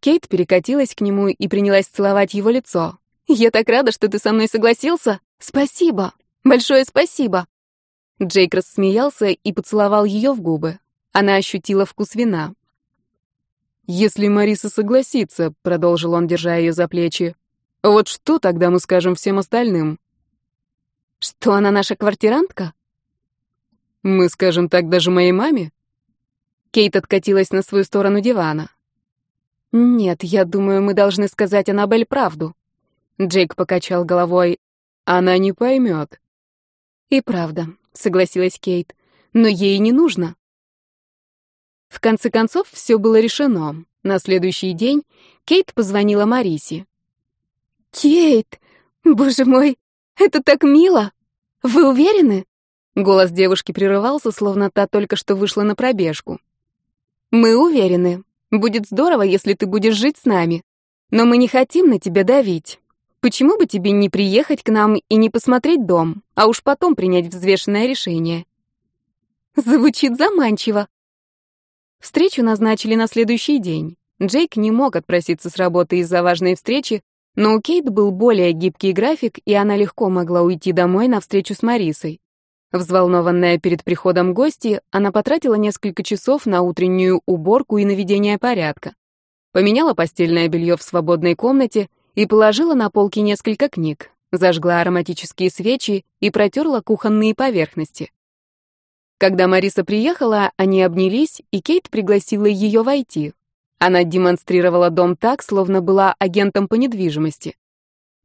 Кейт перекатилась к нему и принялась целовать его лицо. «Я так рада, что ты со мной согласился! Спасибо! Большое спасибо!» Джейк рассмеялся и поцеловал ее в губы. Она ощутила вкус вина. «Если Мариса согласится», — продолжил он, держа ее за плечи, — «вот что тогда мы скажем всем остальным?» «Что она наша квартирантка?» «Мы скажем так даже моей маме?» Кейт откатилась на свою сторону дивана. «Нет, я думаю, мы должны сказать Аннабель правду». Джейк покачал головой. «Она не поймет». «И правда», — согласилась Кейт. «Но ей не нужно». В конце концов, все было решено. На следующий день Кейт позвонила Марисе. «Кейт! Боже мой, это так мило! Вы уверены?» Голос девушки прерывался, словно та только что вышла на пробежку. «Мы уверены. Будет здорово, если ты будешь жить с нами. Но мы не хотим на тебя давить. Почему бы тебе не приехать к нам и не посмотреть дом, а уж потом принять взвешенное решение? Звучит заманчиво. Встречу назначили на следующий день. Джейк не мог отпроситься с работы из-за важной встречи, но у Кейт был более гибкий график, и она легко могла уйти домой на встречу с Марисой. Взволнованная перед приходом гости, она потратила несколько часов на утреннюю уборку и наведение порядка. Поменяла постельное белье в свободной комнате и положила на полки несколько книг, зажгла ароматические свечи и протерла кухонные поверхности. Когда Мариса приехала, они обнялись, и Кейт пригласила ее войти. Она демонстрировала дом так, словно была агентом по недвижимости.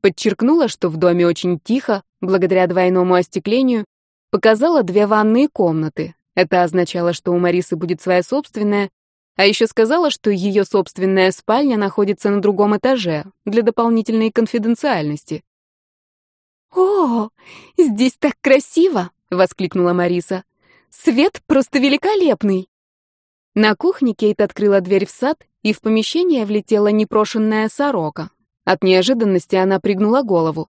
Подчеркнула, что в доме очень тихо, благодаря двойному остеклению, Показала две ванные комнаты. Это означало, что у Марисы будет своя собственная, а еще сказала, что ее собственная спальня находится на другом этаже для дополнительной конфиденциальности. «О, здесь так красиво!» — воскликнула Мариса. «Свет просто великолепный!» На кухне Кейт открыла дверь в сад, и в помещение влетела непрошенная сорока. От неожиданности она пригнула голову.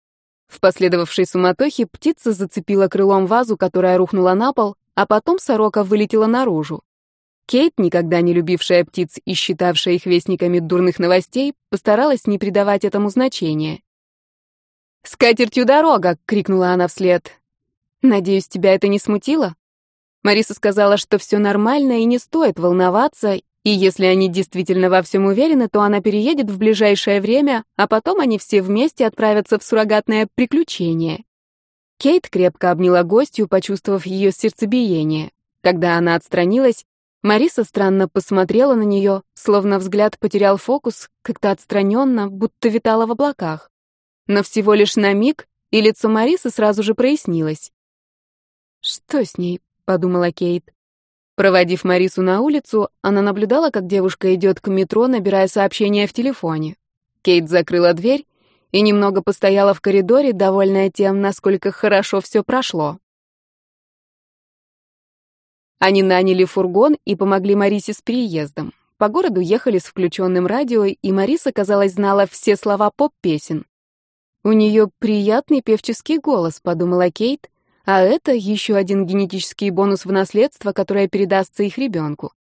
В последовавшей суматохе птица зацепила крылом вазу, которая рухнула на пол, а потом сорока вылетела наружу. Кейт, никогда не любившая птиц и считавшая их вестниками дурных новостей, постаралась не придавать этому значения. «С катертью дорога!» — крикнула она вслед. «Надеюсь, тебя это не смутило?» Мариса сказала, что все нормально и не стоит волноваться, и если они действительно во всем уверены, то она переедет в ближайшее время, а потом они все вместе отправятся в суррогатное приключение. Кейт крепко обняла гостью, почувствовав ее сердцебиение. Когда она отстранилась, Мариса странно посмотрела на нее, словно взгляд потерял фокус, как-то отстраненно, будто витала в облаках. Но всего лишь на миг, и лицо Марисы сразу же прояснилось. «Что с ней?» — подумала Кейт. Проводив Марису на улицу, она наблюдала, как девушка идет к метро, набирая сообщение в телефоне. Кейт закрыла дверь и немного постояла в коридоре, довольная тем, насколько хорошо все прошло. Они наняли фургон и помогли Марисе с переездом. По городу ехали с включенным радио, и Мариса, казалось, знала все слова поп-песен. «У нее приятный певческий голос», — подумала Кейт, а это еще один генетический бонус в наследство, которое передастся их ребенку.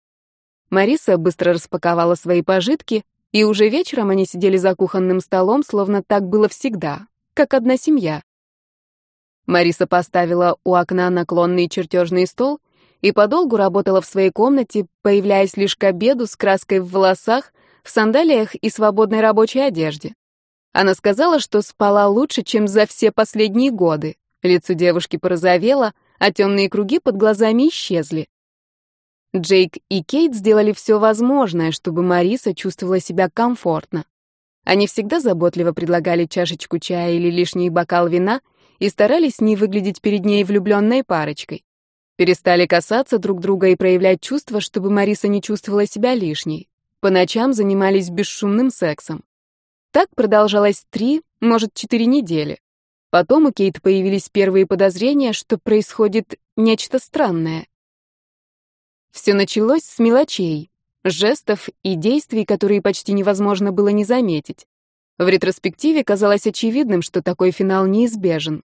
Мариса быстро распаковала свои пожитки, и уже вечером они сидели за кухонным столом, словно так было всегда, как одна семья. Мариса поставила у окна наклонный чертежный стол и подолгу работала в своей комнате, появляясь лишь к обеду с краской в волосах, в сандалиях и свободной рабочей одежде. Она сказала, что спала лучше, чем за все последние годы. Лицо девушки порозовело, а темные круги под глазами исчезли. Джейк и Кейт сделали все возможное, чтобы Мариса чувствовала себя комфортно. Они всегда заботливо предлагали чашечку чая или лишний бокал вина и старались не выглядеть перед ней влюбленной парочкой. Перестали касаться друг друга и проявлять чувства, чтобы Мариса не чувствовала себя лишней. По ночам занимались бесшумным сексом. Так продолжалось три, может, четыре недели. Потом у Кейт появились первые подозрения, что происходит нечто странное. Все началось с мелочей, жестов и действий, которые почти невозможно было не заметить. В ретроспективе казалось очевидным, что такой финал неизбежен.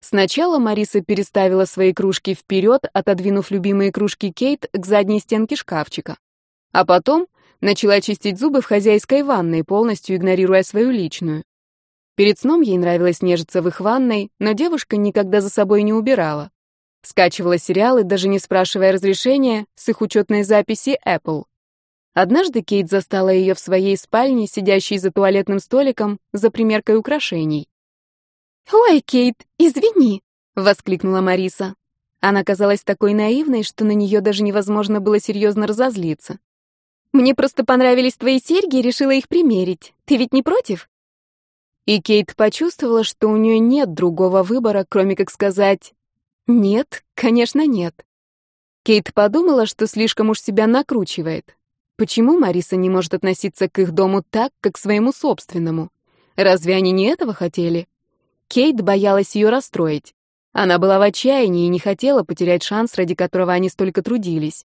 Сначала Мариса переставила свои кружки вперед, отодвинув любимые кружки Кейт к задней стенке шкафчика. А потом Начала чистить зубы в хозяйской ванной, полностью игнорируя свою личную. Перед сном ей нравилось нежиться в их ванной, но девушка никогда за собой не убирала. Скачивала сериалы, даже не спрашивая разрешения, с их учетной записи Apple. Однажды Кейт застала ее в своей спальне, сидящей за туалетным столиком, за примеркой украшений. «Ой, Кейт, извини!» — воскликнула Мариса. Она казалась такой наивной, что на нее даже невозможно было серьезно разозлиться. «Мне просто понравились твои серьги и решила их примерить. Ты ведь не против?» И Кейт почувствовала, что у нее нет другого выбора, кроме как сказать «Нет, конечно, нет». Кейт подумала, что слишком уж себя накручивает. Почему Мариса не может относиться к их дому так, как к своему собственному? Разве они не этого хотели? Кейт боялась ее расстроить. Она была в отчаянии и не хотела потерять шанс, ради которого они столько трудились.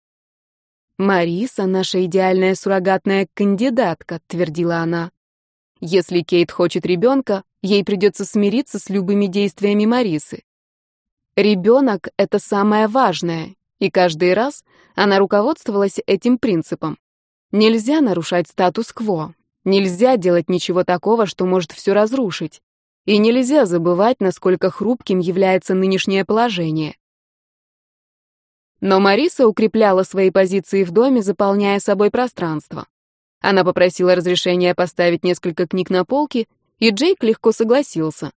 «Мариса — наша идеальная суррогатная кандидатка», — твердила она. «Если Кейт хочет ребенка, ей придется смириться с любыми действиями Марисы. Ребенок — это самое важное, и каждый раз она руководствовалась этим принципом. Нельзя нарушать статус-кво, нельзя делать ничего такого, что может все разрушить. И нельзя забывать, насколько хрупким является нынешнее положение. Но Мариса укрепляла свои позиции в доме, заполняя собой пространство. Она попросила разрешения поставить несколько книг на полке, и Джейк легко согласился.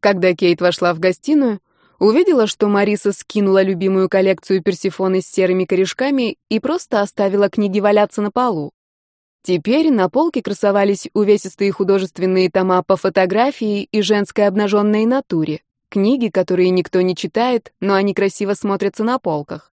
Когда Кейт вошла в гостиную, увидела, что Мариса скинула любимую коллекцию персифоны с серыми корешками и просто оставила книги валяться на полу. Теперь на полке красовались увесистые художественные тома по фотографии и женской обнаженной натуре, книги, которые никто не читает, но они красиво смотрятся на полках.